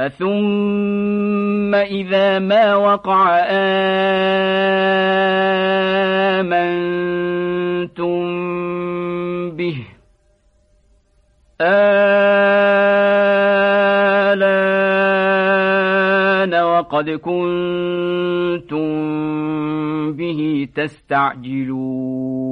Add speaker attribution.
Speaker 1: أثم إذا ما وقع آمنتم به آلان وقد كنتم به تستعجلون